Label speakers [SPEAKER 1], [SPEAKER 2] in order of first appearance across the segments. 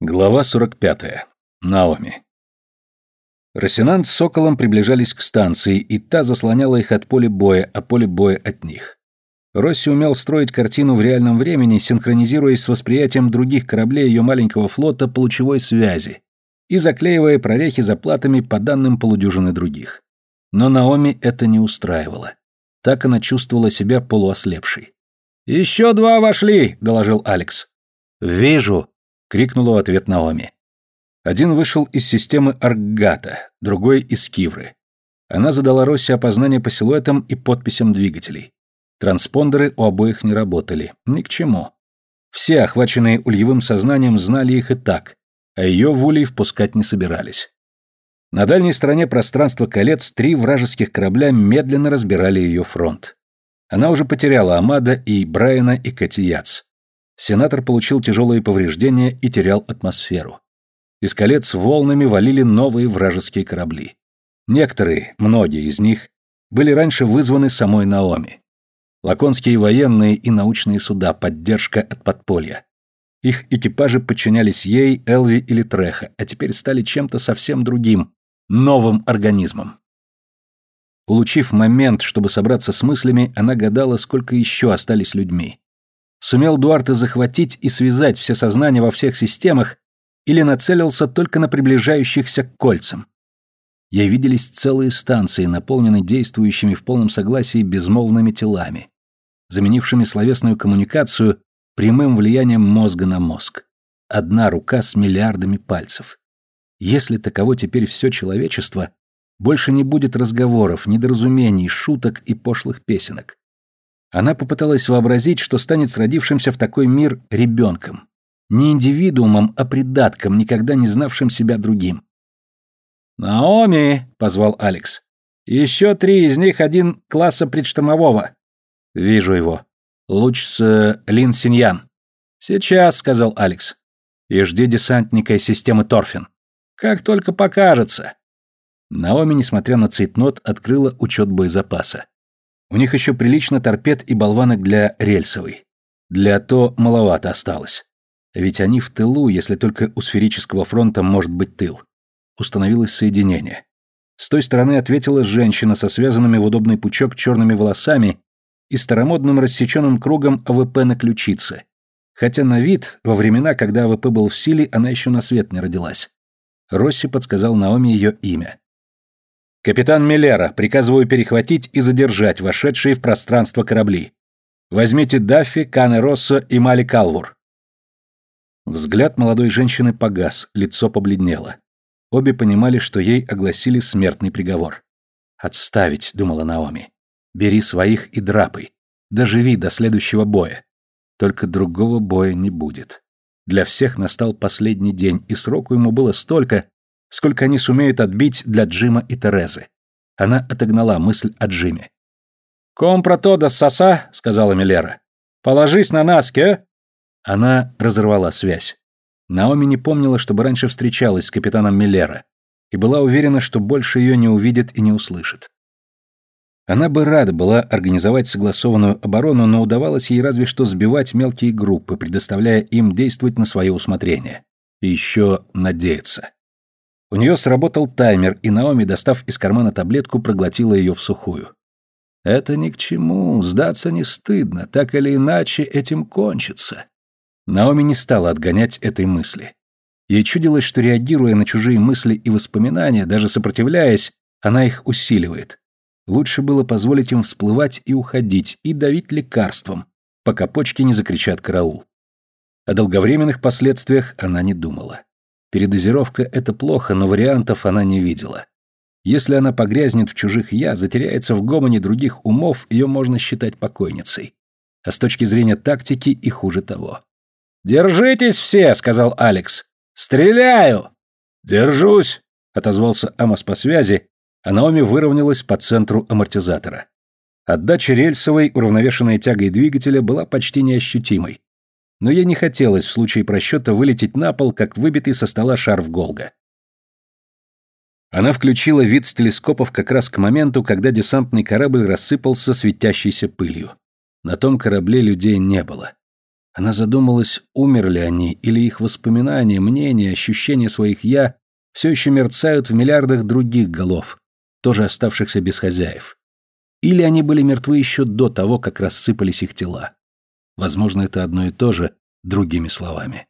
[SPEAKER 1] Глава 45. Наоми. Росинант с Соколом приближались к станции, и та заслоняла их от поля боя, а поле боя от них. Росси умел строить картину в реальном времени, синхронизируясь с восприятием других кораблей ее маленького флота по лучевой связи и заклеивая прорехи заплатами по данным полудюжины других. Но Наоми это не устраивало. Так она чувствовала себя полуослепшей. «Еще два вошли», — доложил Алекс. «Вижу», — крикнула в ответ Наоми. Один вышел из системы Аргата, другой — из Кивры. Она задала Росси опознание по силуэтам и подписям двигателей. Транспондеры у обоих не работали. Ни к чему. Все, охваченные ульевым сознанием, знали их и так, а ее в улей впускать не собирались. На дальней стороне пространства колец три вражеских корабля медленно разбирали ее фронт. Она уже потеряла Амада и Брайана и Катияц. Сенатор получил тяжелые повреждения и терял атмосферу. Из колец волнами валили новые вражеские корабли. Некоторые, многие из них, были раньше вызваны самой Наоми. Лаконские военные и научные суда, поддержка от подполья. Их экипажи подчинялись ей, Элви или Треха, а теперь стали чем-то совсем другим, новым организмом. Улучив момент, чтобы собраться с мыслями, она гадала, сколько еще остались людьми. Сумел Дуарте захватить и связать все сознания во всех системах или нацелился только на приближающихся к кольцам? Ей виделись целые станции, наполненные действующими в полном согласии безмолвными телами, заменившими словесную коммуникацию прямым влиянием мозга на мозг. Одна рука с миллиардами пальцев. Если таково теперь все человечество, больше не будет разговоров, недоразумений, шуток и пошлых песенок. Она попыталась вообразить, что станет с родившимся в такой мир ребенком. Не индивидуумом, а придатком, никогда не знавшим себя другим. «Наоми!» — позвал Алекс. «Еще три, из них один класса предштормового». «Вижу его. Луч с э, Лин Синьян». «Сейчас», — сказал Алекс. «И жди десантника из системы Торфин». «Как только покажется». Наоми, несмотря на цейтнот, открыла учет боезапаса. У них еще прилично торпед и болванок для рельсовой. Для то маловато осталось. Ведь они в тылу, если только у сферического фронта может быть тыл. Установилось соединение. С той стороны ответила женщина со связанными в удобный пучок черными волосами и старомодным рассеченным кругом АВП на ключице. Хотя на вид, во времена, когда АВП был в силе, она еще на свет не родилась. Росси подсказал Наоми ее имя. «Капитан Миллера, приказываю перехватить и задержать вошедшие в пространство корабли. Возьмите Даффи, Кане Россо и Мали Калвур». Взгляд молодой женщины погас, лицо побледнело. Обе понимали, что ей огласили смертный приговор. «Отставить», — думала Наоми. «Бери своих и драпай. Доживи до следующего боя. Только другого боя не будет. Для всех настал последний день, и сроку ему было столько, сколько они сумеют отбить для Джима и Терезы. Она отогнала мысль о Джиме. «Компра тода соса», — сказала Милера. «Положись на нас, ке?» Она разорвала связь. Наоми не помнила, чтобы раньше встречалась с капитаном Миллера, и была уверена, что больше ее не увидит и не услышит. Она бы рада была организовать согласованную оборону, но удавалось ей разве что сбивать мелкие группы, предоставляя им действовать на свое усмотрение. И еще надеяться. У нее сработал таймер, и Наоми, достав из кармана таблетку, проглотила ее в сухую. «Это ни к чему, сдаться не стыдно, так или иначе этим кончится». Наоми не стала отгонять этой мысли. Ей чудилось, что реагируя на чужие мысли и воспоминания, даже сопротивляясь, она их усиливает. Лучше было позволить им всплывать и уходить, и давить лекарством, пока почки не закричат караул. О долговременных последствиях она не думала. Передозировка – это плохо, но вариантов она не видела. Если она погрязнет в чужих «я», затеряется в гомоне других умов, ее можно считать покойницей. А с точки зрения тактики и хуже того. «Держитесь все!» – сказал Алекс. «Стреляю!» «Держусь!» – отозвался Амос по связи, а Наоми выровнялась по центру амортизатора. Отдача рельсовой, уравновешенной тягой двигателя, была почти неощутимой но ей не хотелось в случае просчета вылететь на пол, как выбитый со стола шарф Голга. Она включила вид с телескопов как раз к моменту, когда десантный корабль рассыпался светящейся пылью. На том корабле людей не было. Она задумалась, умерли они, или их воспоминания, мнения, ощущения своих «я» все еще мерцают в миллиардах других голов, тоже оставшихся без хозяев. Или они были мертвы еще до того, как рассыпались их тела. Возможно, это одно и то же, другими словами.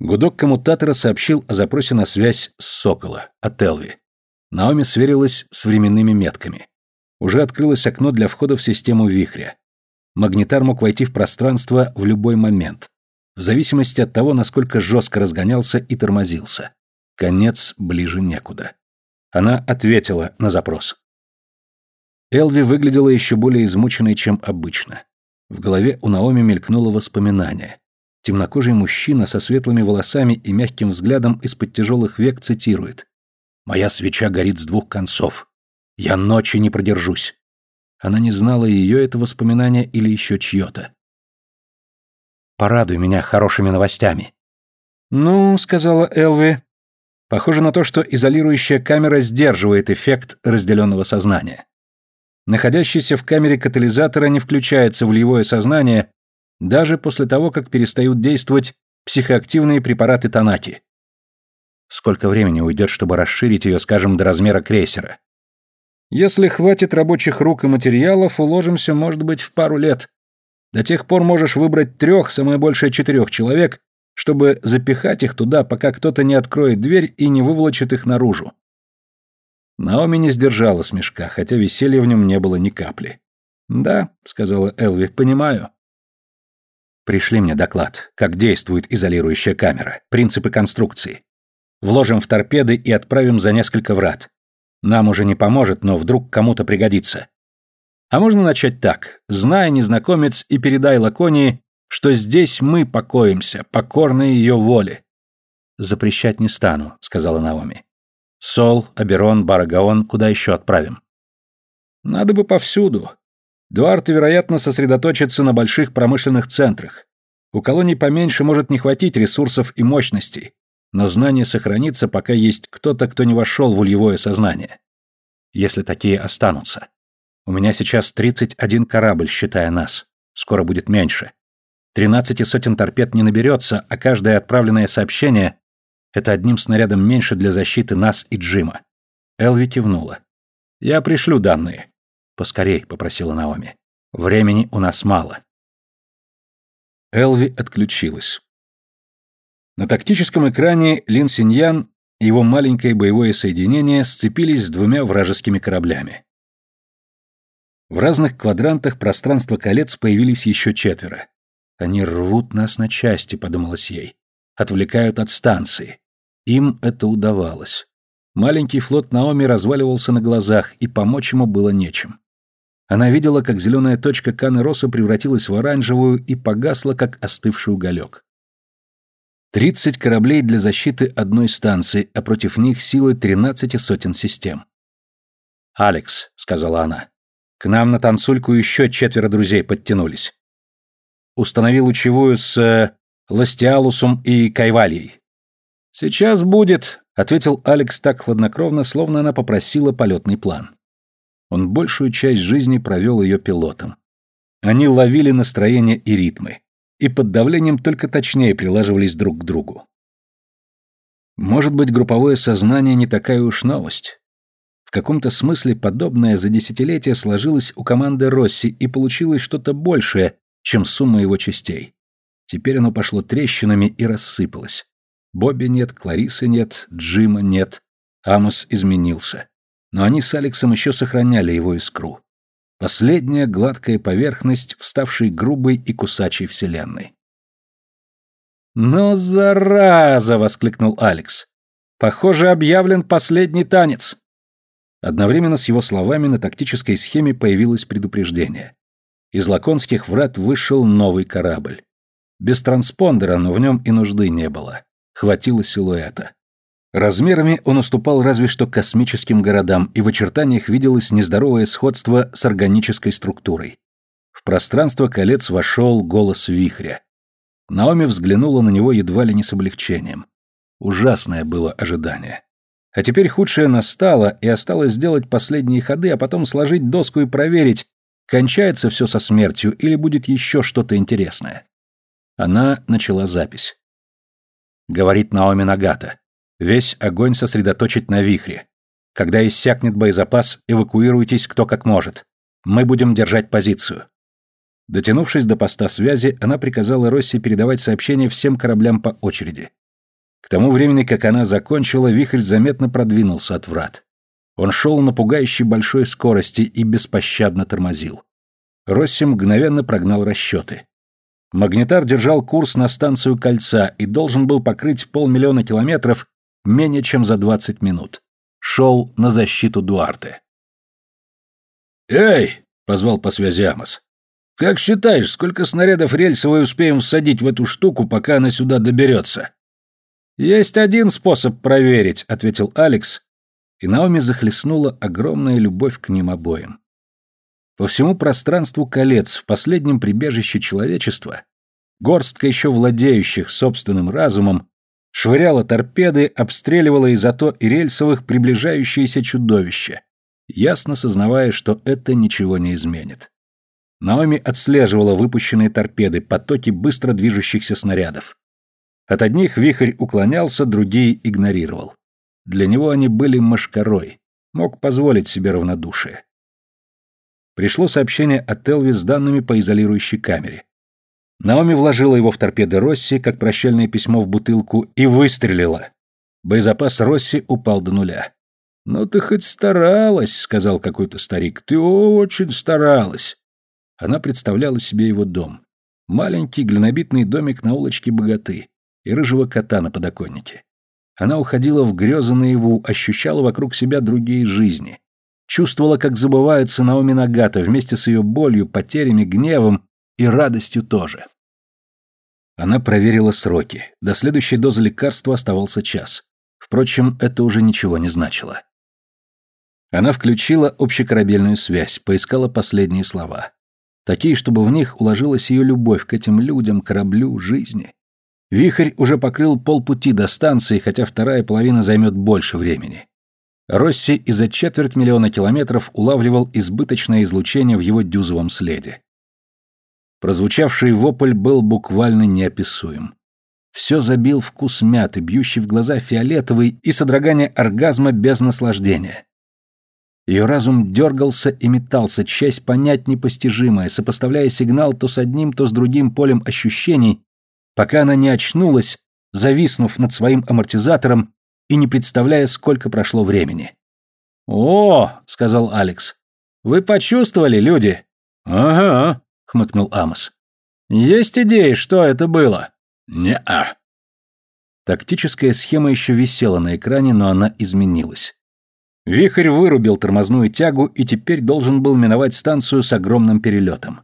[SPEAKER 1] Гудок коммутатора сообщил о запросе на связь с Сокола, от Элви. Наоми сверилась с временными метками. Уже открылось окно для входа в систему вихря. Магнитар мог войти в пространство в любой момент, в зависимости от того, насколько жестко разгонялся и тормозился. Конец ближе некуда. Она ответила на запрос. Элви выглядела еще более измученной, чем обычно. В голове у Наоми мелькнуло воспоминание. Темнокожий мужчина со светлыми волосами и мягким взглядом из-под тяжелых век цитирует. «Моя свеча горит с двух концов. Я ночи не продержусь». Она не знала, ее это воспоминание или еще чье-то. «Порадуй меня хорошими новостями». «Ну», — сказала Элви, — «похоже на то, что изолирующая камера сдерживает эффект разделенного сознания. Находящийся в камере катализатора не включается в волевое сознание даже после того, как перестают действовать психоактивные препараты Танаки. Сколько времени уйдет, чтобы расширить ее, скажем, до размера крейсера? Если хватит рабочих рук и материалов, уложимся, может быть, в пару лет. До тех пор можешь выбрать трех, самое большее четырех человек, чтобы запихать их туда, пока кто-то не откроет дверь и не выволочит их наружу. Наоми не сдержала смешка, хотя веселья в нем не было ни капли. «Да», — сказала Элви, — «понимаю». Пришли мне доклад, как действует изолирующая камера, принципы конструкции. Вложим в торпеды и отправим за несколько врат. Нам уже не поможет, но вдруг кому-то пригодится. А можно начать так. Знай, незнакомец, и передай Лаконии, что здесь мы покоимся, покорные ее воле. Запрещать не стану, сказала Наоми. Сол, Аберон, Барагаон, куда еще отправим? Надо бы повсюду. Дуарт, вероятно, сосредоточится на больших промышленных центрах. У колоний поменьше может не хватить ресурсов и мощностей, но знание сохранится, пока есть кто-то, кто не вошел в ульевое сознание. Если такие останутся. У меня сейчас 31 корабль, считая нас. Скоро будет меньше. Тринадцати сотен торпед не наберется, а каждое отправленное сообщение — это одним снарядом меньше для защиты нас и Джима. Элви кивнула. «Я пришлю данные. «Поскорей», — попросила Наоми. «Времени у нас мало». Элви отключилась. На тактическом экране Лин Синьян и его маленькое боевое соединение сцепились с двумя вражескими кораблями. В разных квадрантах пространства колец появились еще четверо. «Они рвут нас на части», — подумалось ей. «Отвлекают от станции». Им это удавалось. Маленький флот Наоми разваливался на глазах, и помочь ему было нечем. Она видела, как зеленая точка Каны Роса превратилась в оранжевую и погасла, как остывший уголек. Тридцать кораблей для защиты одной станции, а против них силы тринадцати сотен систем. «Алекс», — сказала она, — «к нам на танцульку еще четверо друзей подтянулись. Установи лучевую с э, Ластиалусом и Кайвальей». «Сейчас будет», — ответил Алекс так хладнокровно, словно она попросила полетный план. Он большую часть жизни провел ее пилотом. Они ловили настроение и ритмы, и под давлением только точнее прилаживались друг к другу. Может быть, групповое сознание не такая уж новость. В каком-то смысле подобное за десятилетия сложилось у команды Росси и получилось что-то большее, чем сумма его частей. Теперь оно пошло трещинами и рассыпалось. Бобби нет, Кларисы нет, Джима нет. Амос изменился но они с Алексом еще сохраняли его искру. Последняя гладкая поверхность, вставшей грубой и кусачей вселенной. «Но зараза!» — воскликнул Алекс. «Похоже, объявлен последний танец!» Одновременно с его словами на тактической схеме появилось предупреждение. Из лаконских врат вышел новый корабль. Без транспондера, но в нем и нужды не было. Хватило силуэта. Размерами он уступал разве что космическим городам, и в очертаниях виделось нездоровое сходство с органической структурой. В пространство колец вошел голос вихря. Наоми взглянула на него едва ли не с облегчением. Ужасное было ожидание. А теперь худшее настало, и осталось сделать последние ходы, а потом сложить доску и проверить, кончается все со смертью или будет еще что-то интересное. Она начала запись. Говорит Наоми Нагата. Весь огонь сосредоточить на вихре. Когда иссякнет боезапас, эвакуируйтесь кто как может. Мы будем держать позицию. Дотянувшись до поста связи, она приказала Росси передавать сообщения всем кораблям по очереди. К тому времени, как она закончила, вихрь заметно продвинулся от врат. Он шел на пугающей большой скорости и беспощадно тормозил. Росси мгновенно прогнал расчеты. Магнитар держал курс на станцию Кольца и должен был покрыть полмиллиона километров менее чем за 20 минут. Шел на защиту Дуарте.
[SPEAKER 2] «Эй!» — позвал по связи Амос. «Как считаешь, сколько снарядов рельсовой успеем всадить в эту штуку, пока она сюда доберется?»
[SPEAKER 1] «Есть один способ проверить», — ответил Алекс, и Наоми захлестнула огромная любовь к ним обоим. По всему пространству колец, в последнем прибежище человечества, горстка еще владеющих собственным разумом швыряла торпеды, обстреливала из АТО и рельсовых приближающиеся чудовища, ясно сознавая, что это ничего не изменит. Наоми отслеживала выпущенные торпеды, потоки быстро движущихся снарядов. От одних вихрь уклонялся, другие игнорировал. Для него они были мошкарой, мог позволить себе равнодушие. Пришло сообщение от Элви с данными по изолирующей камере. Наоми вложила его в торпеды Росси, как прощальное письмо в бутылку, и выстрелила. Боезапас Росси упал до нуля. «Ну ты хоть старалась», — сказал какой-то старик. «Ты очень старалась». Она представляла себе его дом. Маленький глинобитный домик на улочке Богаты и рыжего кота на подоконнике. Она уходила в грезы наяву, ощущала вокруг себя другие жизни. Чувствовала, как забывается Наоми Нагата вместе с ее болью, потерями, гневом и радостью тоже. Она проверила сроки. До следующей дозы лекарства оставался час. Впрочем, это уже ничего не значило. Она включила общекорабельную связь, поискала последние слова. Такие, чтобы в них уложилась ее любовь к этим людям, кораблю, жизни. Вихрь уже покрыл полпути до станции, хотя вторая половина займет больше времени. Росси и за четверть миллиона километров улавливал избыточное излучение в его дюзовом следе. Прозвучавший вопль был буквально неописуем. Все забил вкус мяты, бьющий в глаза фиолетовый и содрогание оргазма без наслаждения. Ее разум дергался и метался, часть понять непостижимое, сопоставляя сигнал то с одним, то с другим полем ощущений, пока она не очнулась, зависнув над своим амортизатором и не представляя, сколько прошло времени. «О!» — сказал Алекс. «Вы почувствовали, люди?» «Ага», — хмыкнул Амос. «Есть идеи, что это было?»
[SPEAKER 2] «Не-а».
[SPEAKER 1] Тактическая схема еще висела на экране, но она изменилась. Вихрь вырубил тормозную тягу и теперь должен был миновать станцию с огромным перелетом.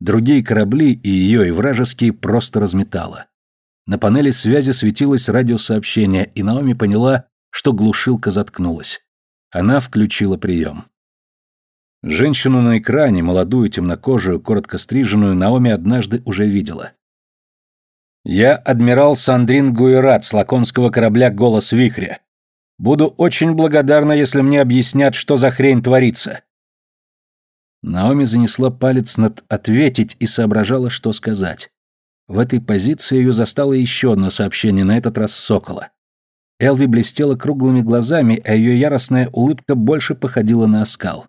[SPEAKER 1] Другие корабли, и ее, и вражеские, просто разметало. На панели связи светилось радиосообщение, и Наоми поняла, что глушилка заткнулась. Она включила прием. Женщину на экране, молодую, темнокожую, коротко стриженную, Наоми однажды уже видела. «Я адмирал Сандрин Гуэрат с лаконского корабля «Голос вихря». Буду очень благодарна, если мне объяснят, что за хрень творится». Наоми занесла палец над «ответить» и соображала, что сказать. В этой позиции ее застало еще одно сообщение, на этот раз Сокола. Элви блестела круглыми глазами, а ее яростная улыбка больше походила на оскал.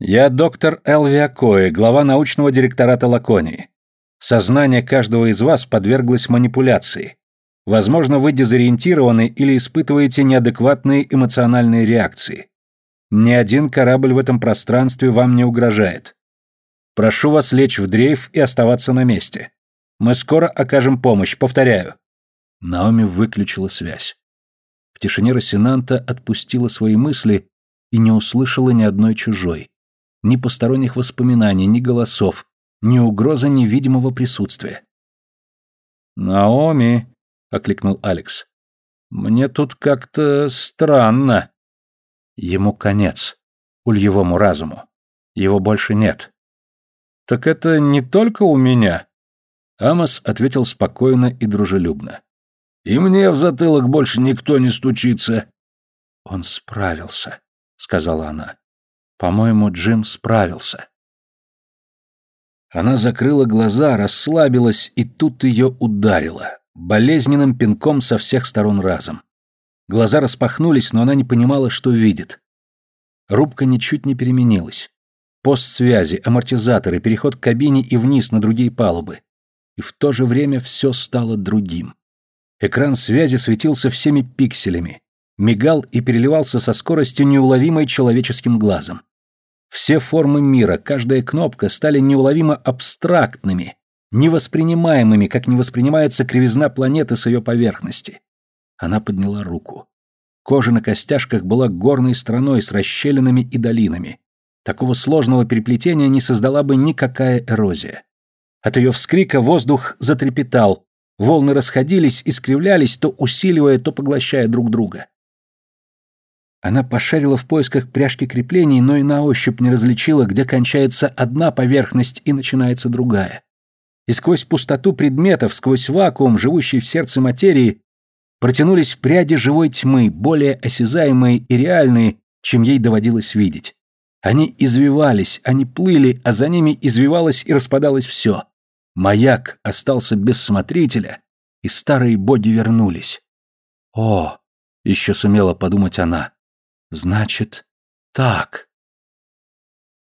[SPEAKER 1] «Я доктор Элви Акои, глава научного директората Лаконии. Сознание каждого из вас подверглось манипуляции. Возможно, вы дезориентированы или испытываете неадекватные эмоциональные реакции. Ни один корабль в этом пространстве вам не угрожает. Прошу вас лечь в дрейф и оставаться на месте. Мы скоро окажем помощь, повторяю. Наоми выключила связь. В тишине Росинанта отпустила свои мысли и не услышала ни одной чужой. Ни посторонних воспоминаний, ни голосов, ни угрозы невидимого присутствия. «Наоми», — окликнул Алекс, — «мне тут как-то странно». Ему конец, ульевому разуму. Его больше нет. «Так это не только у меня?» Амос ответил спокойно и дружелюбно. «И мне в затылок больше никто не стучится». «Он справился», — сказала она. «По-моему, Джим справился». Она закрыла глаза, расслабилась, и тут ее ударило. Болезненным пинком со всех сторон разом. Глаза распахнулись, но она не понимала, что видит. Рубка ничуть не переменилась. Пост связи, амортизаторы, переход к кабине и вниз на другие палубы. И в то же время все стало другим. Экран связи светился всеми пикселями, мигал и переливался со скоростью, неуловимой человеческим глазом. Все формы мира, каждая кнопка стали неуловимо абстрактными, невоспринимаемыми, как не воспринимается кривизна планеты с ее поверхности. Она подняла руку. Кожа на костяшках была горной страной с расщелинами и долинами. Такого сложного переплетения не создала бы никакая эрозия. От ее вскрика воздух затрепетал, волны расходились, искривлялись, то усиливая, то поглощая друг друга. Она пошарила в поисках пряжки креплений, но и на ощупь не различила, где кончается одна поверхность и начинается другая. И сквозь пустоту предметов, сквозь вакуум, живущий в сердце материи, протянулись пряди живой тьмы, более осязаемые и реальные, чем ей доводилось видеть. Они извивались, они плыли, а за ними извивалось и распадалось все. Маяк остался без смотрителя, и старые боги вернулись. «О!» — еще сумела подумать она. «Значит, так!»